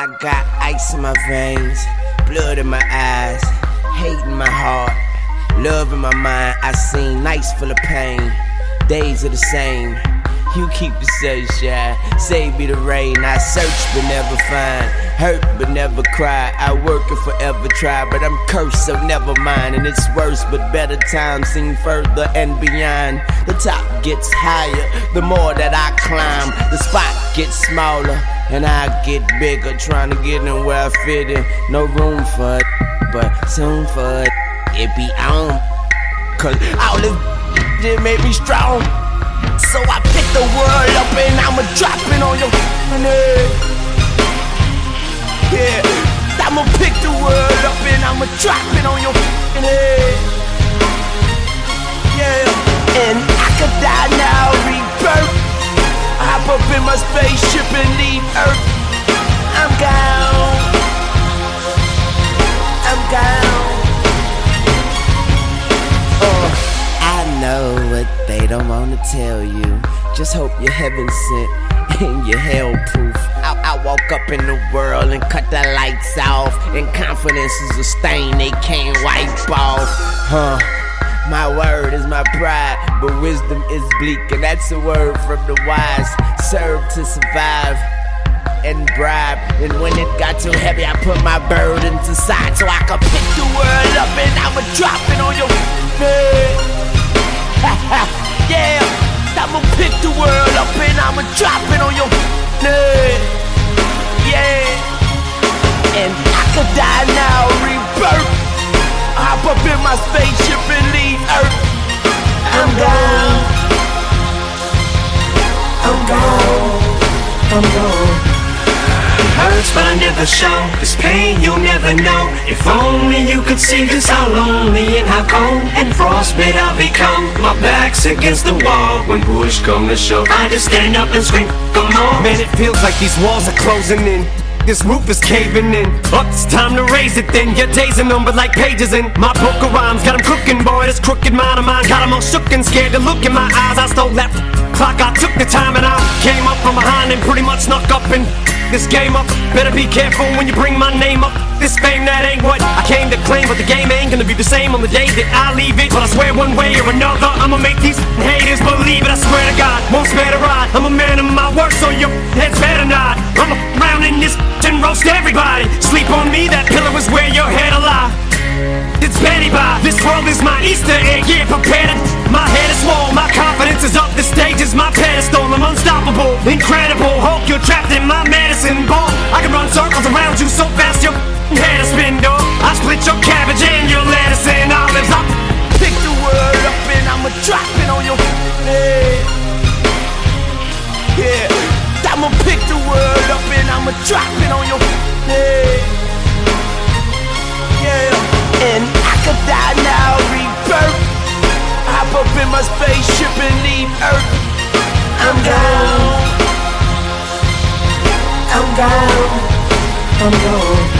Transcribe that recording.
I got ice in my veins, blood in my eyes, hate in my heart, love in my mind. I seen nights full of pain, days are the same. You keep the sunshine, save me the rain. I search but never find, hurt but never cry. I work and forever try, but I'm cursed, so never mind. And it's worse, but better times seem further and beyond. The top gets higher, the more that I climb. The spot gets smaller and I get bigger, trying to get in where I fit in. No room for it, but soon for it, it be on. Cause all this did make me strong. So I pick the world up and I'ma drop it on your head. Yeah, I'ma pick the world up and I'ma drop it on your head. Yeah, and I could die now, rebirth. Hop up in my spaceship don't wanna tell you. Just hope you're heaven sent and you're hell proof. I, I woke up in the world and cut the lights off. And confidence is a stain they can't wipe off. Huh. My word is my pride, but wisdom is bleak, and that's a word from the wise. Serve to survive and bribe. And when it got too heavy, I put my burdens aside so I could pick the world up and I'ma drop it on your head. Drop it on your head. Yeah, and I could die now, rebirth. Hop up in my spaceship and leave Earth. I'm gone. I'm gone. I'm gone. Hurts but I never show This pain you'll never know If only you could see just how lonely and how cold And frostbite I've become My back's against the wall When push come to shove I just stand up and scream, come on Man, it feels like these walls are closing in. This roof is caving in. Up, it's time to raise it then. Your days are numbered like pages in my book of rhymes. Got 'em cooking, boy. This crooked mind of mine got 'em all shook and scared to look in my eyes. I stole that clock. I took the time and I came up from behind and pretty much snuck up and this game up. Better be careful when you bring my name up. This fame that ain't what I came to claim, but the game ain't gonna be the same on the day that I leave it. But I swear one way or another, I'ma make these haters believe it. I swear to God, won't spare the ride. I'm a man of my word, so your heads better not. I'm around in this and roast everybody. Sleep on me, that pillow is where your head'll lie. It's Betty Bye. This world is my Easter egg. Yeah, prepared. Unstoppable, incredible. Hulk, you're trapped in my medicine ball. I can run circles around you so fast your head is spin, dog. I split your cabbage and your lettuce and olives. I Pick the world up and I'ma drop it on your head. Yeah, I'ma pick the world up and I'ma drop it on your head. Yeah, and I could die now, rebirth. Hop up in my spaceship and leave Earth. I'm gone. I'm gone. I'm gone.